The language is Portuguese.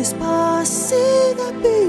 Mēs pārsīnā bija.